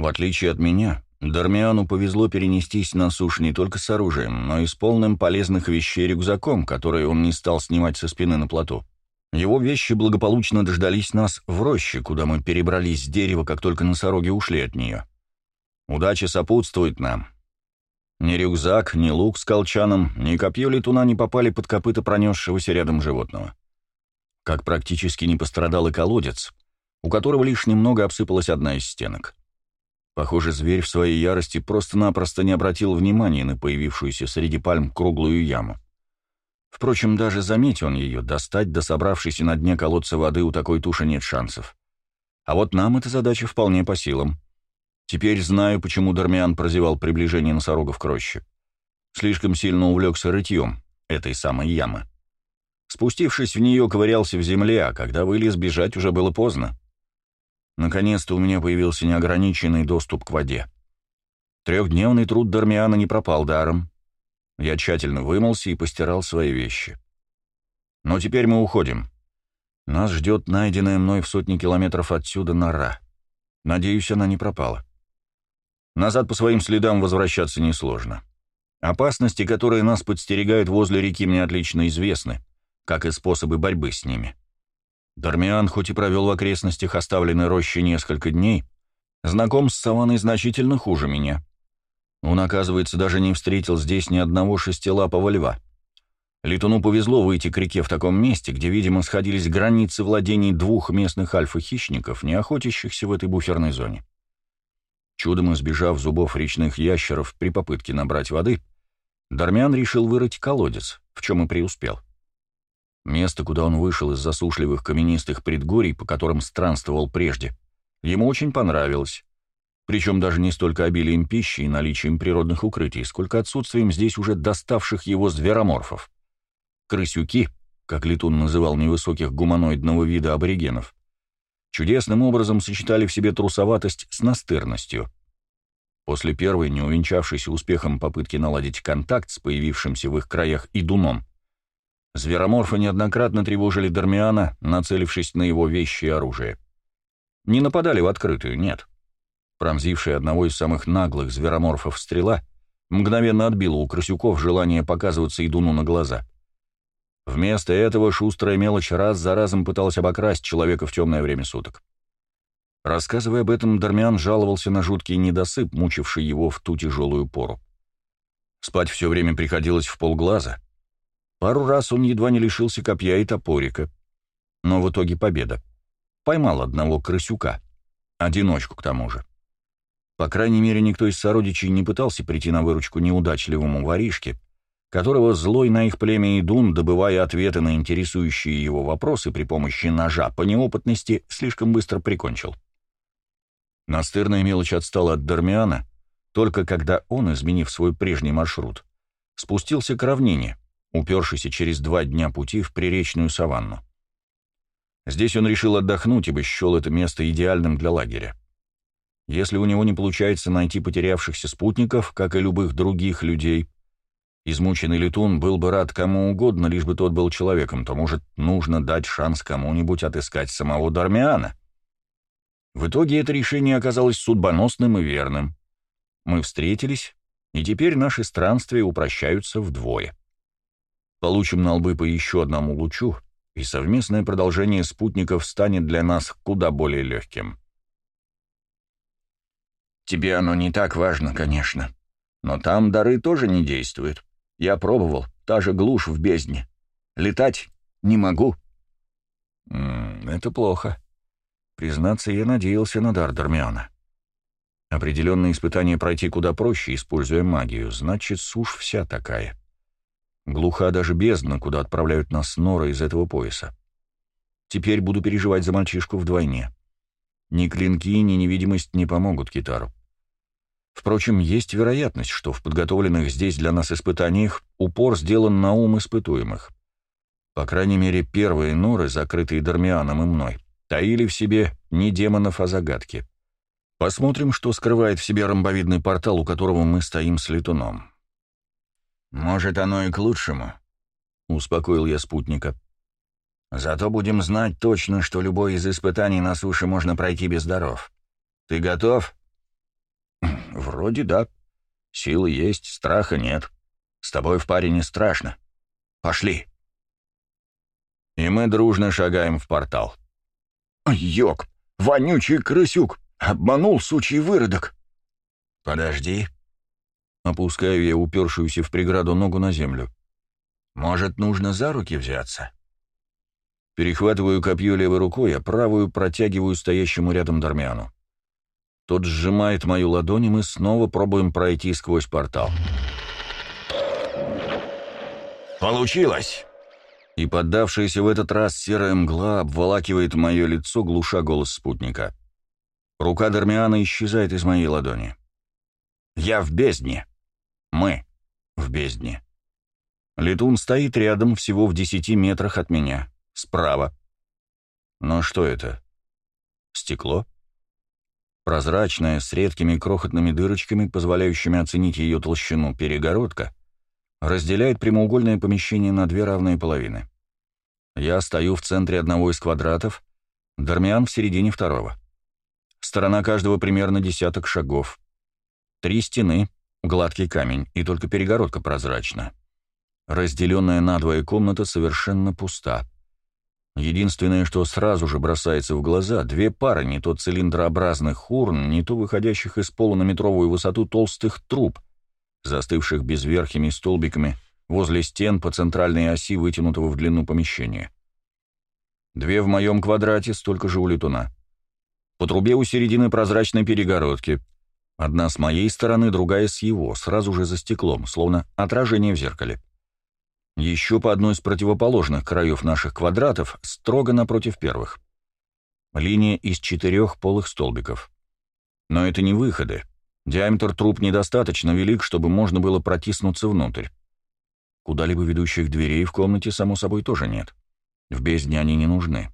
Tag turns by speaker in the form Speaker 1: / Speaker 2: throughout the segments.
Speaker 1: В отличие от меня, Дармиану повезло перенестись на суш не только с оружием, но и с полным полезных вещей рюкзаком, который он не стал снимать со спины на плоту. Его вещи благополучно дождались нас в роще, куда мы перебрались с дерева, как только носороги ушли от нее. Удача сопутствует нам. Ни рюкзак, ни лук с колчаном, ни копье летуна не попали под копыта пронесшегося рядом животного. Как практически не пострадал и колодец, у которого лишь немного обсыпалась одна из стенок. Похоже, зверь в своей ярости просто-напросто не обратил внимания на появившуюся среди пальм круглую яму. Впрочем, даже заметь он ее, достать до собравшейся на дне колодца воды у такой туши нет шансов. А вот нам эта задача вполне по силам. Теперь знаю, почему Дармиан прозевал приближение носорогов к роще. Слишком сильно увлекся рытьем этой самой ямы. Спустившись в нее, ковырялся в земле, а когда вылез, бежать уже было поздно. Наконец-то у меня появился неограниченный доступ к воде. Трехдневный труд Дармиана не пропал даром. Я тщательно вымылся и постирал свои вещи. Но теперь мы уходим. Нас ждет найденная мной в сотни километров отсюда нора. Надеюсь, она не пропала. Назад по своим следам возвращаться несложно. Опасности, которые нас подстерегают возле реки, мне отлично известны, как и способы борьбы с ними. Дармиан, хоть и провел в окрестностях оставленной рощи несколько дней, знаком с саванной значительно хуже меня. Он, оказывается, даже не встретил здесь ни одного шестилапого льва. Летуну повезло выйти к реке в таком месте, где, видимо, сходились границы владений двух местных альфа-хищников, не охотящихся в этой буферной зоне. Чудом избежав зубов речных ящеров при попытке набрать воды, Дармян решил вырыть колодец, в чем и преуспел. Место, куда он вышел из засушливых каменистых предгорий, по которым странствовал прежде, ему очень понравилось. Причем даже не столько обилием пищи и наличием природных укрытий, сколько отсутствием здесь уже доставших его звероморфов. Крысюки, как Летун называл невысоких гуманоидного вида аборигенов, чудесным образом сочетали в себе трусоватость с настырностью. После первой, не увенчавшейся успехом попытки наладить контакт с появившимся в их краях идуном, Звероморфы неоднократно тревожили Дармиана, нацелившись на его вещи и оружие. Не нападали в открытую, нет. Пронзившая одного из самых наглых звероморфов стрела мгновенно отбила у крысюков желание показываться идуну на глаза. Вместо этого шустрая мелочь раз за разом пыталась обокрасть человека в темное время суток. Рассказывая об этом, Дармиан жаловался на жуткий недосып, мучивший его в ту тяжелую пору. Спать все время приходилось в полглаза — Пару раз он едва не лишился копья и топорика. Но в итоге победа. Поймал одного крысюка. Одиночку, к тому же. По крайней мере, никто из сородичей не пытался прийти на выручку неудачливому воришке, которого злой на их племя Идун, добывая ответы на интересующие его вопросы при помощи ножа, по неопытности слишком быстро прикончил. Настырная мелочь отстала от Дармиана, только когда он, изменив свой прежний маршрут, спустился к равнине, упершийся через два дня пути в приречную саванну. Здесь он решил отдохнуть, ибо счел это место идеальным для лагеря. Если у него не получается найти потерявшихся спутников, как и любых других людей, измученный летун был бы рад кому угодно, лишь бы тот был человеком, то, может, нужно дать шанс кому-нибудь отыскать самого Дармиана. В итоге это решение оказалось судьбоносным и верным. Мы встретились, и теперь наши странствия упрощаются вдвое. Получим на лбы по еще одному лучу, и совместное продолжение спутников станет для нас куда более легким. Тебе оно не так важно, конечно. Но там дары тоже не действуют. Я пробовал, та же глушь в бездне. Летать не могу. М -м, это плохо. Признаться, я надеялся на дар Дармиана. Определенные испытания пройти куда проще, используя магию, значит, сушь вся такая. Глуха даже бездна, куда отправляют нас нора из этого пояса. Теперь буду переживать за мальчишку вдвойне. Ни клинки, ни невидимость не помогут Китару. Впрочем, есть вероятность, что в подготовленных здесь для нас испытаниях упор сделан на ум испытуемых. По крайней мере, первые норы, закрытые Дармианом и мной, таили в себе не демонов, а загадки. Посмотрим, что скрывает в себе ромбовидный портал, у которого мы стоим с летуном. «Может, оно и к лучшему», — успокоил я спутника. «Зато будем знать точно, что любое из испытаний на суше можно пройти без даров. Ты готов?» вроде да. Силы есть, страха нет. С тобой в паре не страшно. Пошли. И мы дружно шагаем в портал.
Speaker 2: Йок, вонючий крысюк, обманул сучий выродок.
Speaker 1: Подожди. Опускаю я упершуюся в преграду ногу на землю. Может, нужно за руки взяться? Перехватываю копье левой рукой, а правую протягиваю стоящему рядом Дармиану. Тот сжимает мою ладонь, и мы снова пробуем пройти сквозь портал.
Speaker 2: «Получилось!»
Speaker 1: И поддавшаяся в этот раз серая мгла обволакивает мое лицо, глуша голос спутника. Рука Дармиана исчезает из моей ладони. «Я в бездне. Мы в бездне». Летун стоит рядом, всего в десяти метрах от меня, справа. Но что это? Стекло? Прозрачное, с редкими крохотными дырочками, позволяющими оценить ее толщину, перегородка, разделяет прямоугольное помещение на две равные половины. Я стою в центре одного из квадратов, Дармиан в середине второго. Сторона каждого примерно десяток шагов. Три стены, гладкий камень, и только перегородка прозрачна. Разделенная надвое комната совершенно пуста. Единственное, что сразу же бросается в глаза, две пары не то цилиндрообразных урн, не то выходящих из пола на метровую высоту толстых труб, застывших безверхими столбиками возле стен по центральной оси вытянутого в длину помещения. Две в моем квадрате, столько же у летуна. По трубе у середины прозрачной перегородки. Одна с моей стороны, другая с его, сразу же за стеклом, словно отражение в зеркале. Еще по одной из противоположных краев наших квадратов, строго напротив первых. Линия из четырех полых столбиков. Но это не выходы. Диаметр труб недостаточно велик, чтобы можно было протиснуться внутрь. Куда-либо ведущих дверей в комнате, само собой, тоже нет. В бездне они не нужны.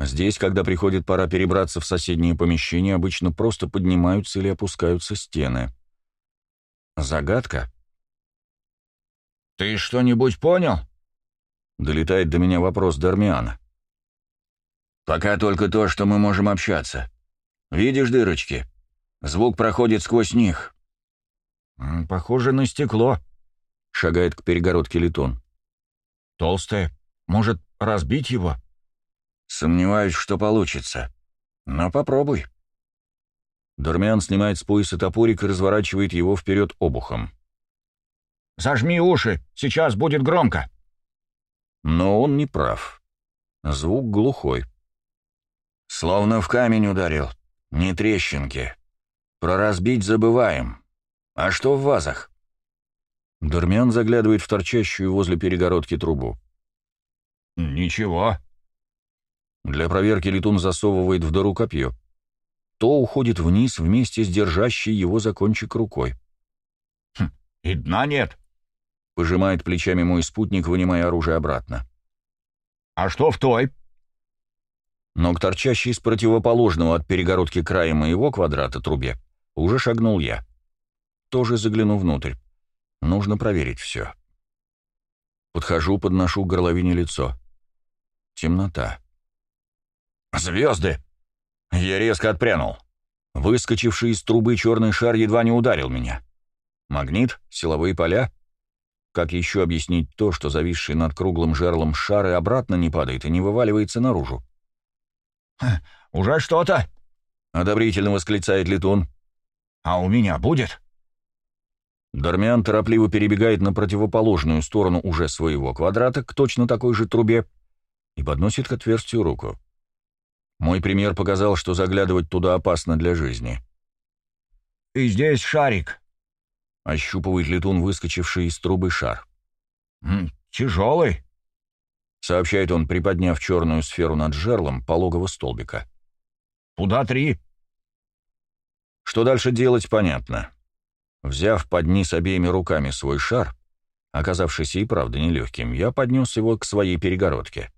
Speaker 1: Здесь, когда приходит пора перебраться в соседние помещения, обычно просто поднимаются или опускаются стены. Загадка —
Speaker 2: «Ты что-нибудь понял?»
Speaker 1: Долетает до меня вопрос Дармиана.
Speaker 2: «Пока только то, что мы можем общаться. Видишь дырочки? Звук проходит сквозь них».
Speaker 1: «Похоже на стекло», — шагает к перегородке Литон.
Speaker 2: «Толстое. Может, разбить его?»
Speaker 1: «Сомневаюсь, что получится. Но попробуй». Дармиан снимает с пояса топорик и разворачивает его вперед обухом.
Speaker 2: Зажми уши, сейчас будет громко».
Speaker 1: Но он не прав. Звук глухой.
Speaker 2: Словно в камень ударил. Не трещинки. Про разбить забываем. А что в вазах?
Speaker 1: Дурмян заглядывает в торчащую возле перегородки трубу.
Speaker 2: «Ничего».
Speaker 1: Для проверки летун засовывает в дыру копье. То уходит вниз вместе с держащей его за кончик рукой.
Speaker 2: «Хм, «И дна нет»,
Speaker 1: Пожимает плечами мой спутник, вынимая оружие обратно.
Speaker 2: «А что в той?»
Speaker 1: Но к торчащей с противоположного от перегородки края моего квадрата трубе уже шагнул я. Тоже загляну внутрь. Нужно проверить все. Подхожу, подношу к горловине лицо. Темнота.
Speaker 2: «Звезды!» Я резко отпрянул.
Speaker 1: Выскочивший из трубы черный шар едва не ударил меня. Магнит? Силовые поля? Как еще объяснить то, что зависший над круглым жерлом шар и обратно не падает и не вываливается наружу?
Speaker 2: «Уже что-то!»
Speaker 1: — одобрительно восклицает летун.
Speaker 2: «А у меня будет?»
Speaker 1: Дармиан торопливо перебегает на противоположную сторону уже своего квадрата к точно такой же трубе и подносит к отверстию руку. Мой пример показал, что заглядывать туда опасно для жизни.
Speaker 2: «И здесь шарик»,
Speaker 1: Ощупывает летун, выскочивший из трубы шар.
Speaker 2: «Тяжелый», —
Speaker 1: сообщает он, приподняв черную сферу над жерлом пологого столбика.
Speaker 2: «Пуда три».
Speaker 1: Что дальше делать, понятно. Взяв под низ обеими руками свой шар, оказавшийся и правда нелегким, я поднес его к своей перегородке.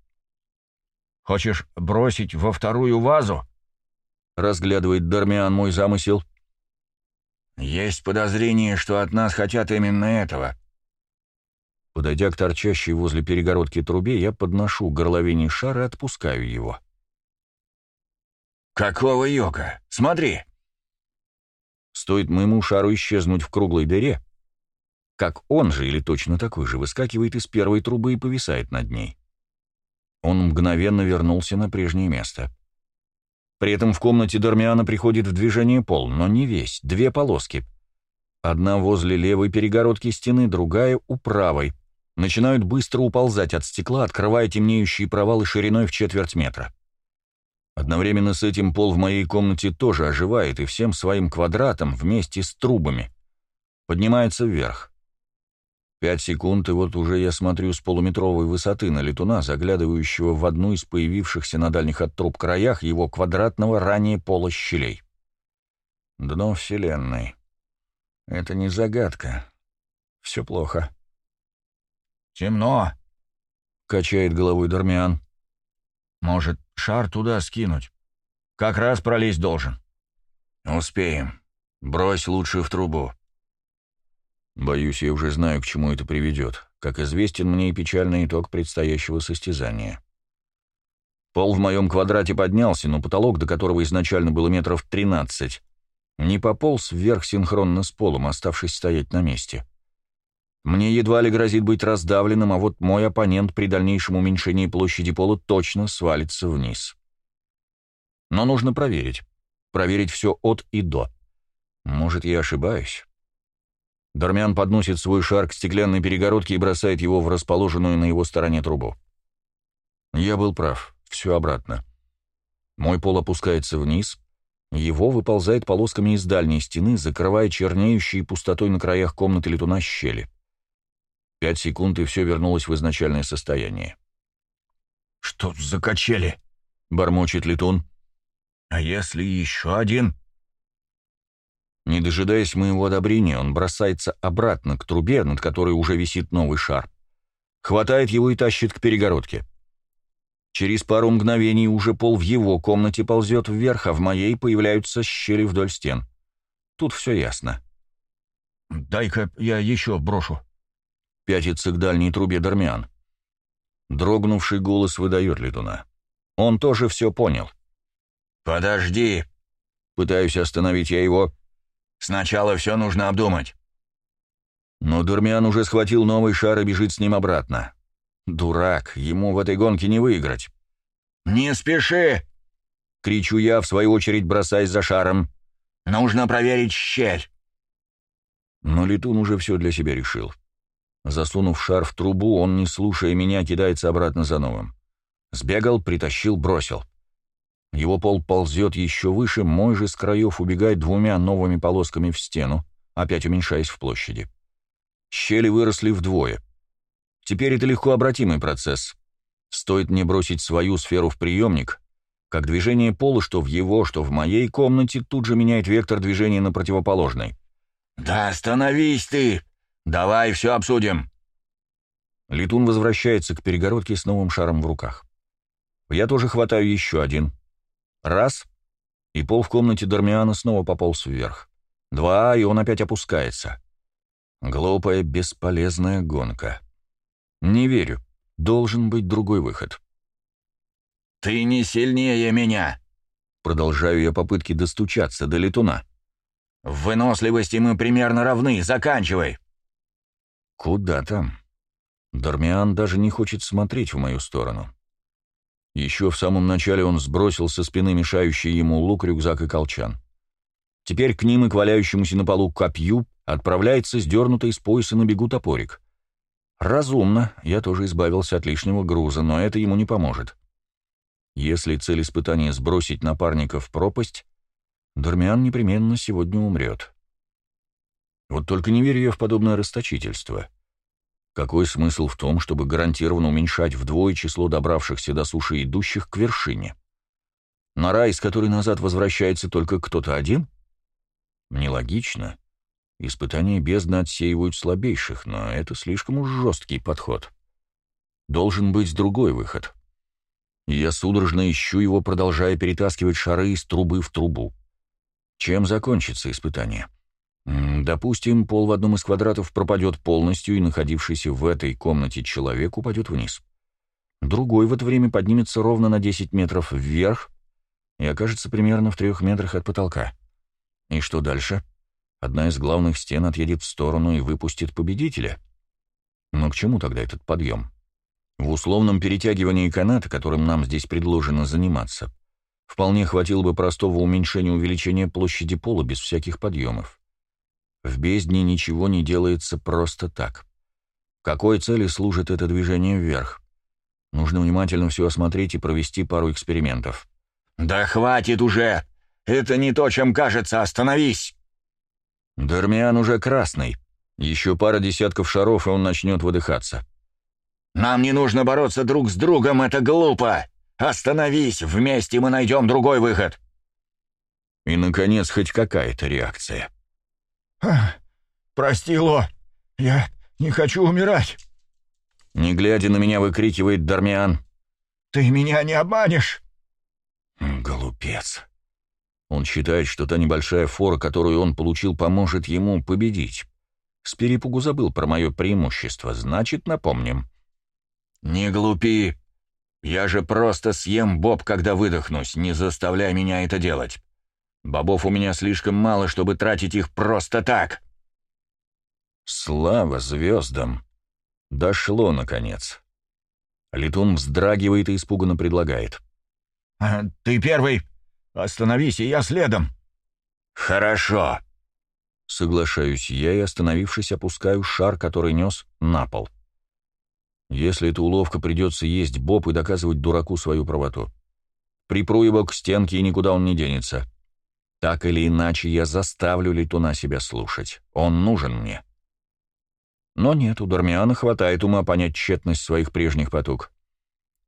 Speaker 2: «Хочешь бросить во вторую вазу?»
Speaker 1: — разглядывает Дармиан мой замысел.
Speaker 2: «Есть подозрение, что от нас хотят именно этого».
Speaker 1: Подойдя к торчащей возле перегородки трубе, я подношу горловине шар и отпускаю его.
Speaker 2: «Какого йога? Смотри!»
Speaker 1: Стоит моему шару исчезнуть в круглой дыре, как он же или точно такой же выскакивает из первой трубы и повисает над ней. Он мгновенно вернулся на прежнее место. При этом в комнате Дармиана приходит в движение пол, но не весь, две полоски. Одна возле левой перегородки стены, другая у правой. Начинают быстро уползать от стекла, открывая темнеющие провалы шириной в четверть метра. Одновременно с этим пол в моей комнате тоже оживает и всем своим квадратом вместе с трубами поднимается вверх. Пять секунд, и вот уже я смотрю с полуметровой высоты на летуна, заглядывающего в одну из появившихся на дальних от труб краях его квадратного ранее пола щелей. Дно Вселенной. Это не загадка. Все плохо.
Speaker 2: «Темно», —
Speaker 1: качает головой Дармиан.
Speaker 2: «Может, шар туда скинуть? Как раз пролезть должен». «Успеем. Брось лучше в трубу».
Speaker 1: Боюсь, я уже знаю, к чему это приведет. Как известен мне и печальный итог предстоящего состязания. Пол в моем квадрате поднялся, но потолок, до которого изначально было метров тринадцать, не пополз вверх синхронно с полом, оставшись стоять на месте. Мне едва ли грозит быть раздавленным, а вот мой оппонент при дальнейшем уменьшении площади пола точно свалится вниз. Но нужно проверить. Проверить все от и до. Может, я ошибаюсь? Дармян подносит свой шар к стеклянной перегородке и бросает его в расположенную на его стороне трубу. Я был прав. Все обратно. Мой пол опускается вниз, его выползает полосками из дальней стены, закрывая чернеющие пустотой на краях комнаты летуна щели. Пять секунд, и все вернулось в изначальное состояние.
Speaker 2: «Что за качели?»
Speaker 1: — бормочет летун.
Speaker 2: «А если еще один?»
Speaker 1: Не дожидаясь моего одобрения, он бросается обратно к трубе, над которой уже висит новый шар. Хватает его и тащит к перегородке. Через пару мгновений уже пол в его комнате ползет вверх, а в моей появляются щели вдоль стен. Тут все ясно.
Speaker 2: «Дай-ка я еще брошу»,
Speaker 1: пятится к дальней трубе Дармиан. Дрогнувший голос выдает летуна. Он тоже все понял.
Speaker 2: «Подожди!»
Speaker 1: Пытаюсь остановить я его.
Speaker 2: «Сначала все нужно обдумать».
Speaker 1: Но Дармиан уже схватил новый шар и бежит с ним обратно. Дурак, ему в этой гонке не выиграть.
Speaker 2: «Не спеши!»
Speaker 1: — кричу я, в свою очередь бросаясь за шаром.
Speaker 2: «Нужно проверить щель».
Speaker 1: Но летун уже все для себя решил. Засунув шар в трубу, он, не слушая меня, кидается обратно за новым. Сбегал, притащил, бросил. Его пол ползет еще выше, мой же с краев убегает двумя новыми полосками в стену, опять уменьшаясь в площади. Щели выросли вдвое. Теперь это легко обратимый процесс. Стоит мне бросить свою сферу в приемник, как движение пола, что в его, что в моей комнате, тут же меняет вектор движения на противоположный.
Speaker 2: «Да остановись ты!» «Давай все обсудим!»
Speaker 1: Летун возвращается к перегородке с новым шаром в руках. Я тоже хватаю еще один. Раз, и пол в комнате Дармиана снова пополз вверх. Два, и он опять опускается. Глупая, бесполезная гонка. Не верю. Должен быть другой выход.
Speaker 2: «Ты не сильнее меня!»
Speaker 1: Продолжаю я попытки достучаться до летуна.
Speaker 2: «В выносливости мы примерно равны. Заканчивай!»
Speaker 1: Куда там? Дармиан даже не хочет смотреть в мою сторону. Еще в самом начале он сбросил со спины мешающий ему лук, рюкзак и колчан. Теперь к ним и к валяющемуся на полу копью отправляется сдернутый с пояса на бегу топорик. Разумно, я тоже избавился от лишнего груза, но это ему не поможет. Если цель испытания сбросить напарника в пропасть, Дармиан непременно сегодня умрет. Вот только не верю я в подобное расточительство. Какой смысл в том, чтобы гарантированно уменьшать вдвое число добравшихся до суши идущих к вершине? На рай, с которой назад возвращается только кто-то один? Нелогично. Испытания бездны отсеивают слабейших, но это слишком уж жесткий подход. Должен быть другой выход. Я судорожно ищу его, продолжая перетаскивать шары из трубы в трубу. Чем закончится испытание? — Допустим, пол в одном из квадратов пропадет полностью, и находившийся в этой комнате человек упадет вниз. Другой в это время поднимется ровно на 10 метров вверх и окажется примерно в трех метрах от потолка. И что дальше? одна из главных стен отъедет в сторону и выпустит победителя. Но к чему тогда этот подъем? В условном перетягивании каната, которым нам здесь предложено заниматься, вполне хватило бы простого уменьшения увеличения площади пола без всяких подъемов. В бездне ничего не делается просто так. Какой цели служит это движение вверх? Нужно внимательно все осмотреть и провести пару экспериментов.
Speaker 2: «Да хватит уже! Это не то, чем кажется, остановись!»
Speaker 1: Дармиан уже красный. Еще пара десятков шаров, и он начнет выдыхаться.
Speaker 2: «Нам не нужно бороться друг с другом, это глупо! Остановись, вместе мы найдем другой выход!»
Speaker 1: И, наконец, хоть какая-то реакция.
Speaker 3: «Прости, Ло, я не хочу умирать!»
Speaker 1: Не глядя на меня, выкрикивает Дармиан.
Speaker 3: «Ты меня не обманешь!»
Speaker 1: Глупец. Он считает, что та небольшая фора, которую он получил, поможет ему победить. С перепугу забыл про мое преимущество, значит, напомним.
Speaker 2: «Не глупи. Я же просто съем боб, когда выдохнусь, не заставляй меня это делать. Бобов у меня слишком мало, чтобы тратить их просто так».
Speaker 1: Слава звездам! Дошло, наконец. Летун вздрагивает и испуганно предлагает.
Speaker 3: А, «Ты первый. Остановись, и я следом».
Speaker 2: «Хорошо».
Speaker 1: Соглашаюсь я и, остановившись, опускаю шар, который нес, на пол. Если эта уловка, придется есть боб и доказывать дураку свою правоту. Припру его к стенке, и никуда он не денется. Так или иначе, я заставлю Летуна себя слушать. Он нужен мне. Но нет, у Дармиана хватает ума понять тщетность своих прежних потуг.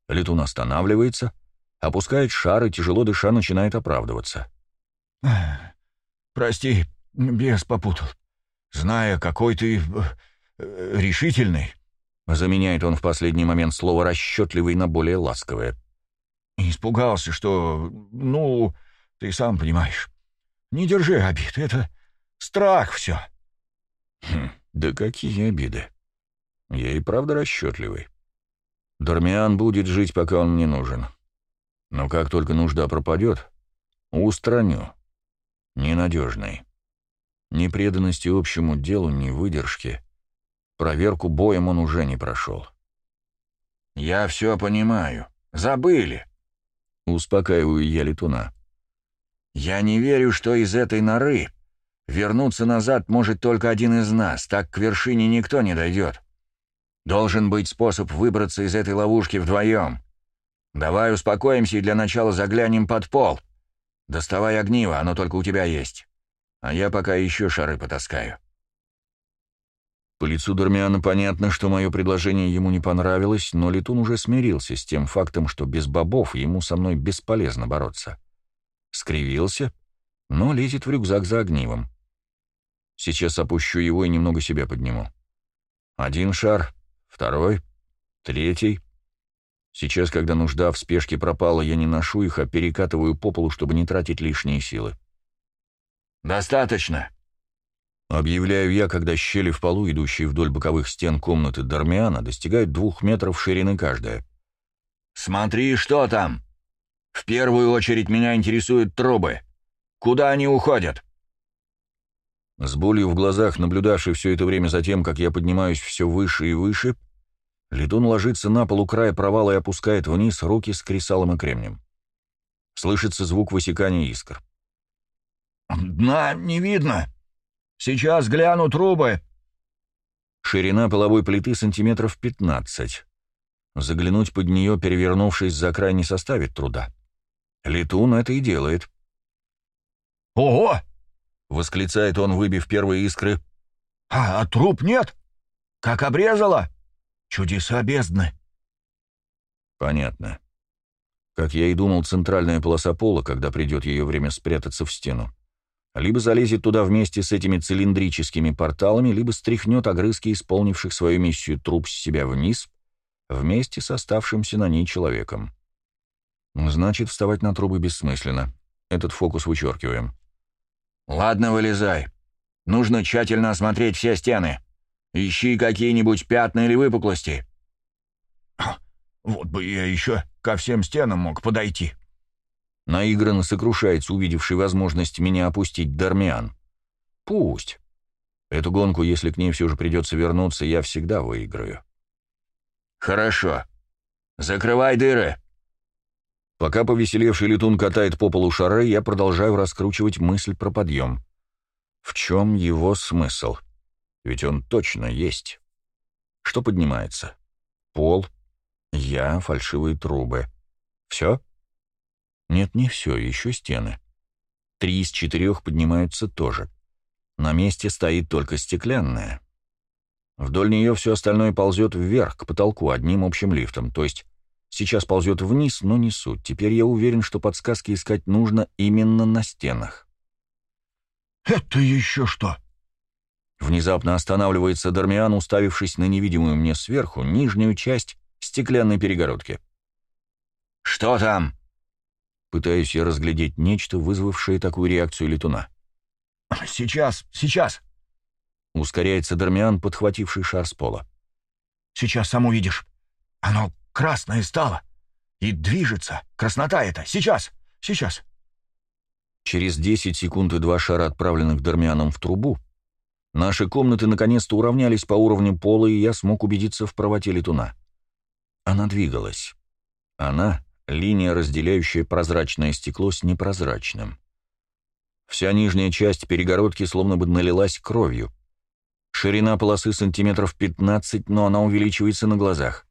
Speaker 1: Летун останавливается, опускает шар и, тяжело дыша, начинает оправдываться.
Speaker 3: «Прости, бес попутал. Зная, какой ты э, решительный».
Speaker 1: Заменяет он в последний момент слово «расчетливый» на более ласковое.
Speaker 3: «Испугался, что... Ну, ты сам понимаешь. Не держи обид, это страх все».
Speaker 1: Хм, да какие обиды. Я и правда расчетливый. Дармиан будет жить, пока он мне нужен. Но как только нужда пропадет, устраню. Ненадежный. Ни преданности общему делу, ни выдержки. Проверку боем он уже не прошел.
Speaker 2: «Я все понимаю. Забыли», —
Speaker 1: успокаиваю я летуна.
Speaker 2: «Я не верю, что из этой норы вернуться назад может только один из нас, так к вершине никто не дойдет. Должен быть способ выбраться из этой ловушки вдвоем. Давай успокоимся и для начала заглянем под пол. Доставай огниво, оно только у тебя есть. А я пока еще шары потаскаю».
Speaker 1: По лицу Дармиана понятно, что мое предложение ему не понравилось, но Летун уже смирился с тем фактом, что без бобов ему со мной бесполезно бороться. Скривился, но лезет в рюкзак за огнивом. Сейчас опущу его и немного себя подниму. Один шар, второй, третий. Сейчас, когда нужда в спешке пропала, я не ношу их, а перекатываю по полу, чтобы не тратить лишние силы.
Speaker 2: «Достаточно!»
Speaker 1: Объявляю я, когда щели в полу, идущие вдоль боковых стен комнаты Дармиана, достигают двух метров ширины каждая.
Speaker 2: «Смотри, что там! В первую очередь меня интересуют трубы. Куда они уходят?»
Speaker 1: С болью в глазах, наблюдавший все это время за тем, как я поднимаюсь все выше и выше, Летун ложится на пол у края провала и опускает вниз руки с кресалом и кремнем. Слышится звук высекания искр.
Speaker 3: «Дна не видно. Сейчас гляну трубы».
Speaker 1: Ширина половой плиты сантиметров 15. Заглянуть под нее, перевернувшись за край, не составит труда. Летун это и делает.
Speaker 3: «Ого!»
Speaker 1: — восклицает он, выбив первые искры.
Speaker 3: «А, а труп нет? Как обрезало?» Чудеса бездны.
Speaker 1: Понятно. Как я и думал, центральная полоса пола, когда придет ее время спрятаться в стену, либо залезет туда вместе с этими цилиндрическими порталами, либо стряхнет огрызки исполнивших свою миссию труп с себя вниз, вместе с оставшимся на ней человеком. Значит, вставать на трубы бессмысленно. Этот фокус вычеркиваем.
Speaker 2: «Ладно, вылезай. Нужно тщательно осмотреть все стены. Ищи какие-нибудь пятна или выпуклости».
Speaker 3: «Вот бы я еще ко всем стенам мог подойти».
Speaker 1: Наигранно сокрушается, увидевший возможность меня опустить Дармиан. пусть. Эту гонку, если к ней все же придется вернуться, я всегда выиграю.
Speaker 2: «Хорошо. Закрывай дыры!»
Speaker 1: Пока повеселевший летун катает по полу шары, я продолжаю раскручивать мысль про подъем. В чем его смысл? Ведь он точно есть. Что поднимается? Пол, я, фальшивые трубы. Все? Нет, не все, еще стены. Три из четырех поднимаются тоже. На месте стоит только стеклянная. Вдоль нее все остальное ползет вверх, к потолку, одним общим лифтом, то есть сейчас ползет вниз, но не суть. Теперь я уверен, что подсказки искать нужно именно на стенах.
Speaker 3: «Это еще что?»
Speaker 1: Внезапно останавливается Дармиан, уставившись на невидимую мне сверху нижнюю часть стеклянной перегородки.
Speaker 2: «Что там?»
Speaker 1: Пытаюсь я разглядеть нечто, вызвавшее такую реакцию летуна.
Speaker 3: «Сейчас, сейчас!»
Speaker 1: Ускоряется Дармиан, подхвативший шар с пола.
Speaker 3: «Сейчас сам увидишь. Оно красное стало. И движется. Краснота это. Сейчас, сейчас!»
Speaker 1: Через 10 секунд и два шара, отправленных Дармианом в трубу, наши комнаты наконец-то уравнялись по уровню пола, и я смог убедиться в правоте летуна. Она двигалась. Она — линия, разделяющая прозрачное стекло с непрозрачным. Вся нижняя часть перегородки словно бы налилась кровью. Ширина полосы сантиметров 15, но она увеличивается на глазах.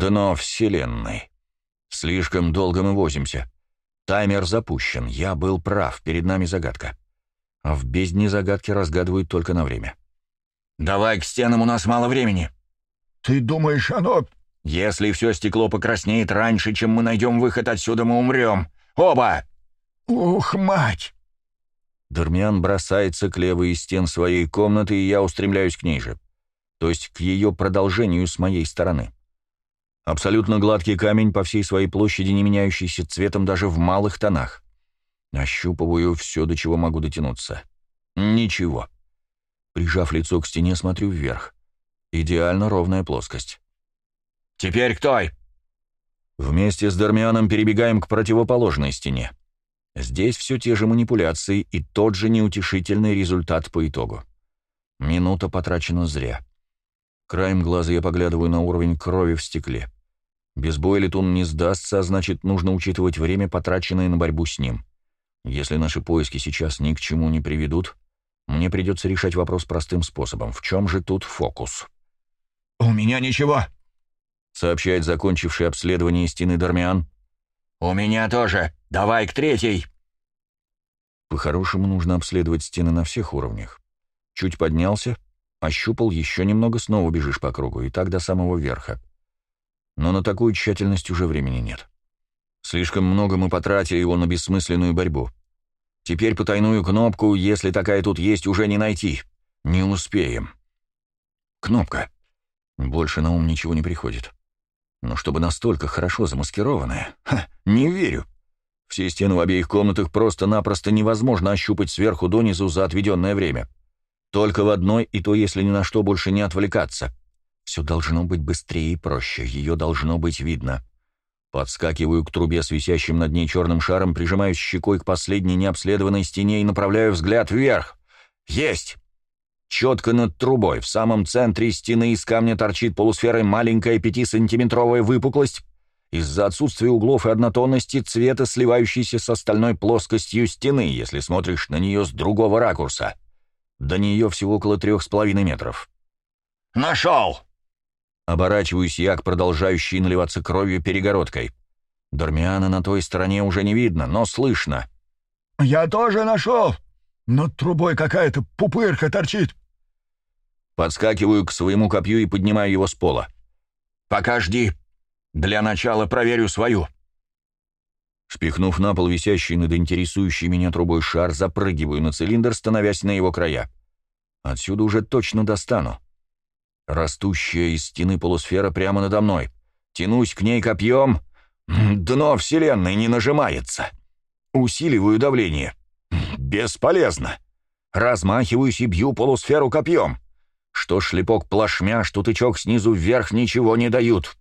Speaker 1: Дно Вселенной. Слишком долго мы возимся. Таймер запущен. Я был прав. Перед нами загадка. А в бездне загадки разгадывают только на время.
Speaker 2: «Давай к стенам, у нас мало времени».
Speaker 3: «Ты думаешь, оно...»
Speaker 2: «Если все стекло покраснеет раньше, чем мы найдем выход отсюда, мы умрем. Оба!»
Speaker 3: «Ух, мать!»
Speaker 1: Дармиан бросается к левой из стен своей комнаты, и я устремляюсь к ней же. То есть к ее продолжению с моей стороны. Абсолютно гладкий камень по всей своей площади, не меняющийся цветом даже в малых тонах. Ощупываю все, до чего могу дотянуться. Ничего. Прижав лицо к стене, смотрю вверх. Идеально ровная плоскость.
Speaker 2: «Теперь к той!»
Speaker 1: Вместе с Дармианом перебегаем к противоположной стене. Здесь все те же манипуляции и тот же неутешительный результат по итогу. Минута потрачена зря. Краем глаза я поглядываю на уровень крови в стекле. Без боя летун не сдастся, а значит, нужно учитывать время, потраченное на борьбу с ним. Если наши поиски сейчас ни к чему не приведут, мне придется решать вопрос простым способом. В чем же тут фокус?
Speaker 3: «У меня ничего», —
Speaker 1: сообщает закончивший обследование стены Дармиан.
Speaker 2: «У меня тоже. Давай к третьей».
Speaker 1: По-хорошему нужно обследовать стены на всех уровнях. Чуть поднялся, ощупал еще немного, снова бежишь по кругу, и так до самого верха. Но на такую тщательность уже времени нет. Слишком много мы потратили его на бессмысленную борьбу. Теперь потайную кнопку, если такая тут есть, уже не найти. Не успеем. Кнопка. Больше на ум ничего не приходит. Но чтобы настолько хорошо замаскированная, ха, не верю. Все стены в обеих комнатах просто-напросто невозможно ощупать сверху донизу за отведенное время. Только в одной, и то, если ни на что больше не отвлекаться. Все должно быть быстрее и проще, ее должно быть видно. Подскакиваю к трубе с висящим над ней черным шаром, прижимаюсь щекой к последней необследованной стене и направляю взгляд вверх. Есть! Четко над трубой, в самом центре стены из камня торчит полусферой маленькая пятисантиметровая выпуклость, из-за отсутствия углов и однотонности цвета, сливающейся с остальной плоскостью стены, если смотришь на нее с другого ракурса. До нее всего около трех с половиной метров.
Speaker 2: «Нашел!»
Speaker 1: Оборачиваюсь я к продолжающей наливаться кровью перегородкой. Дармиана на той стороне уже не видно, но слышно.
Speaker 3: «Я тоже нашел! Над трубой какая-то пупырка торчит!»
Speaker 1: Подскакиваю к своему копью и поднимаю его с пола.
Speaker 2: «Пока жди. Для начала проверю свою».
Speaker 1: Спихнув на пол висящий над интересующей меня трубой шар, запрыгиваю на цилиндр, становясь на его края. Отсюда уже точно достану. Растущая из стены полусфера прямо надо мной. Тянусь к ней копьем. Дно Вселенной не нажимается. Усиливаю давление. Бесполезно. Размахиваюсь и бью полусферу копьем. Что шлепок плашмя, что тычок снизу вверх ничего не дают.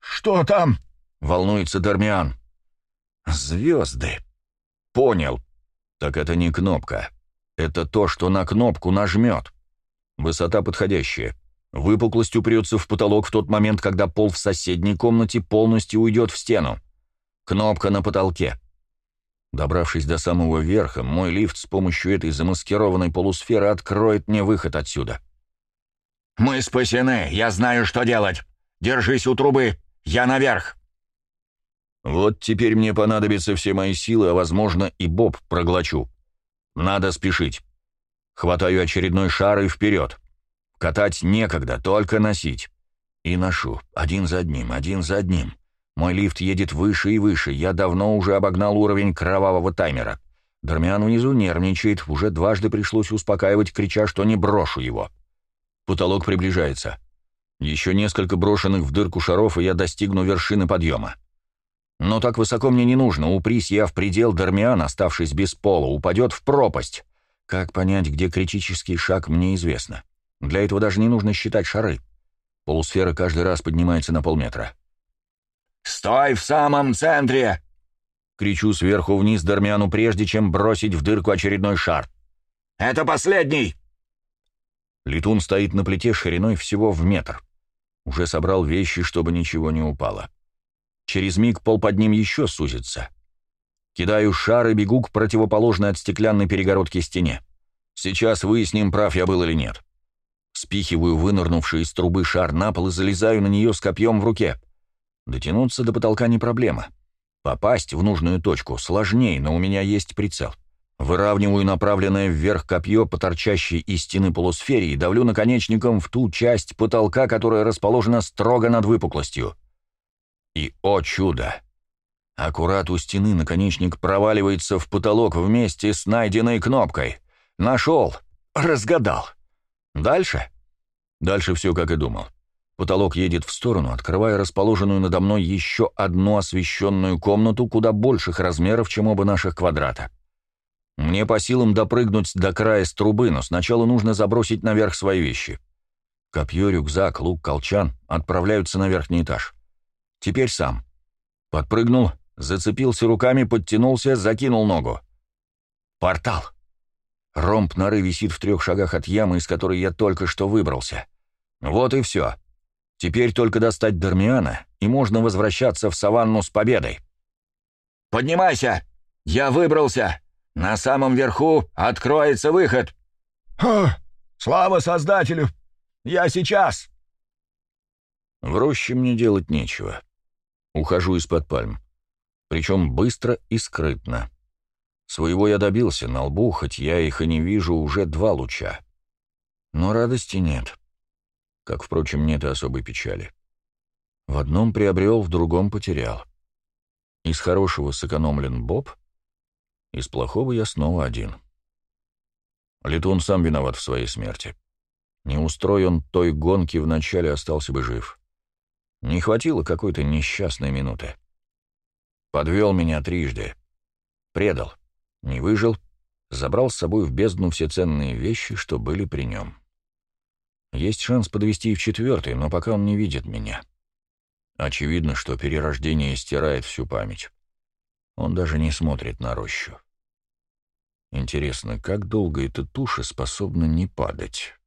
Speaker 3: «Что там?»
Speaker 1: — волнуется Дармиан. «Звезды». «Понял. Так это не кнопка. Это то, что на кнопку нажмет. Высота подходящая. Выпуклость упрется в потолок в тот момент, когда пол в соседней комнате полностью уйдет в стену. Кнопка на потолке. Добравшись до самого верха, мой лифт с помощью этой замаскированной полусферы откроет мне выход отсюда.
Speaker 2: «Мы спасены! Я знаю, что делать! Держись у трубы! Я наверх!»
Speaker 1: Вот теперь мне понадобятся все мои силы, а, возможно, и Боб проглочу. Надо спешить. Хватаю очередной шар и вперед. Катать некогда, только носить. И ношу. Один за одним, один за одним. Мой лифт едет выше и выше. Я давно уже обогнал уровень кровавого таймера. Дармиан внизу нервничает. Уже дважды пришлось успокаивать, крича, что не брошу его. Потолок приближается. Еще несколько брошенных в дырку шаров, и я достигну вершины подъема. Но так высоко мне не нужно. Упрись я в предел, Дармиан, оставшись без пола, упадет в пропасть. Как понять, где критический шаг, мне известно. Для этого даже не нужно считать шары. Полусфера каждый раз поднимается на полметра.
Speaker 2: «Стой в самом центре!»
Speaker 1: Кричу сверху вниз Дармиану, прежде чем бросить в дырку очередной шар.
Speaker 2: «Это последний!»
Speaker 1: Летун стоит на плите шириной всего в метр. Уже собрал вещи, чтобы ничего не упало. Через миг пол под ним еще сузится. Кидаю шар и бегу к противоположной от стеклянной перегородки стене. Сейчас выясним, прав я был или нет. Спихиваю вынырнувший из трубы шар на пол и залезаю на нее с копьем в руке. Дотянуться до потолка не проблема. Попасть в нужную точку сложнее, но у меня есть прицел. Выравниваю направленное вверх копье по торчащей из стены полусфере и давлю наконечником в ту часть потолка, которая расположена строго над выпуклостью. И, о чудо! Аккурат у стены наконечник проваливается в потолок вместе с найденной кнопкой. Нашел! Разгадал! Дальше? Дальше все как и думал. Потолок едет в сторону, открывая расположенную надо мной еще одну освещенную комнату куда больших размеров, чем оба наших квадрата. Мне по силам допрыгнуть до края с трубы, но сначала нужно забросить наверх свои вещи. Копье, рюкзак, лук, колчан отправляются на верхний этаж. Теперь сам. Подпрыгнул, зацепился руками, подтянулся, закинул ногу. Портал. Ромб норы висит в трех шагах от ямы, из которой я только что выбрался. Вот и все. Теперь только достать Дармиана, и можно возвращаться в саванну с победой.
Speaker 2: «Поднимайся! Я выбрался! На самом верху откроется выход!»
Speaker 3: «О, слава Создателю! Я сейчас!»
Speaker 1: В роще мне делать нечего. Ухожу из-под пальм. Причем быстро и скрытно. Своего я добился, на лбу, хоть я их и не вижу, уже два луча. Но радости нет. Как, впрочем, нет и особой печали. В одном приобрел, в другом потерял. Из хорошего сэкономлен Боб, из плохого я снова один. Летун сам виноват в своей смерти. Не устроен той гонки вначале остался бы жив. Не хватило какой-то несчастной минуты. Подвел меня трижды. Предал. Не выжил. Забрал с собой в бездну все ценные вещи, что были при нем. Есть шанс подвести и в четвертый, но пока он не видит меня. Очевидно, что перерождение стирает всю память. Он даже не смотрит на рощу. Интересно, как долго эта туша способна не падать?